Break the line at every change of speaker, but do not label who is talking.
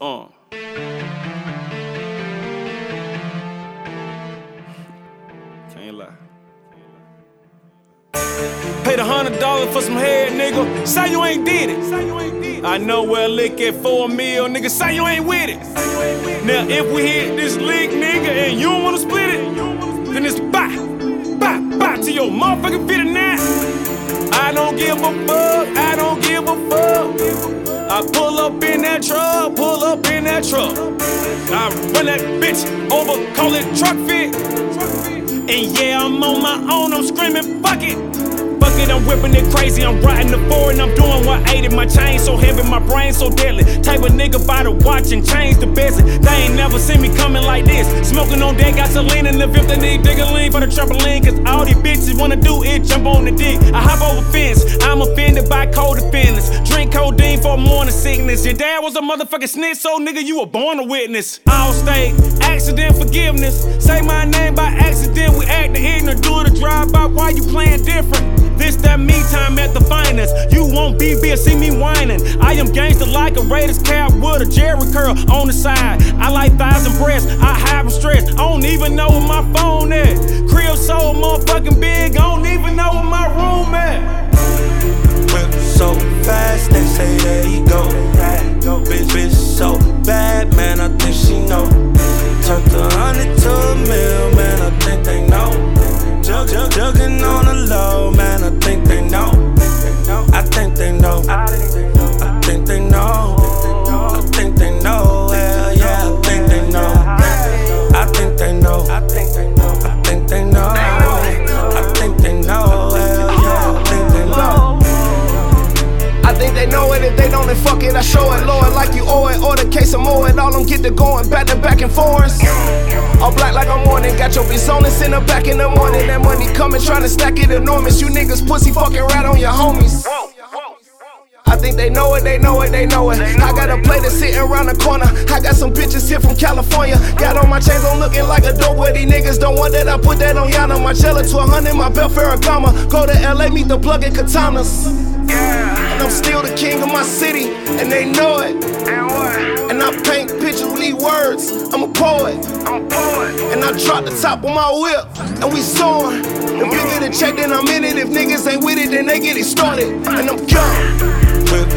uh. Can't lie. Paid a hundred dollars for some head, nigga. Say you ain't did it. Say you ain't did it. I know where lick at four mil, nigga. Say you ain't with it. Now if we hit this lick, nigga, and you don't wanna split it, a fuck. I don't give a fuck. I pull up in that truck, pull up in that truck. I run that bitch over, call it truck fit. And yeah, I'm on my own, I'm screaming, fuck it. Fuck it, I'm whipping it crazy. I'm riding the four and I'm doing 180. My chain so heavy, my brain so deadly. Type of nigga by the watch and change the best. They ain't never seen me coming like this. Smoking on deck, gasoline in the fifth. They need lean for the trampoline. Cause all these bitches wanna do it, jump on the dick. I hop over fence. I'm offended by cold defendants. Drink codeine for morning sickness. Your dad was a motherfucking snitch, so nigga, you were born a witness. Allstate, accident forgiveness. Say my name by accident. We acting ignorant. Do it a drive by. Why you playing different? This that me time at the finest. You won't be here, see me whining. I am gangster like a Raiders cap with a Jheri curl on the side. I like thighs and breasts, I have them stressed. I don't even know where my phone at. Crib
it. Don't, then fuck it. I show it, Lord, like you owe it. Order case of more, and all them get to going back to back and forth. All black like I'm morning. Got your bitch on and send back in the morning. That money coming, trying to stack it enormous. You niggas pussy fucking rat on your homies. I think they know it, they know it, they know it. I got a plate that's sitting around the corner. I got some bitches here from California. Got on my chains on looking like a dope, but these niggas don't want that. I put that on Yana. My cello 1200, my belt Ferragamo. Go to LA, meet the plug in katanas. And I'm still the king of my city, and they know it. And I paint pictures with these words. I'm a poet. I'm a poet. And I drop the top on my whip, and we soaring. The bigger the check, then I'm in it. If niggas ain't with it, then they get it started. And I'm gone.
Whip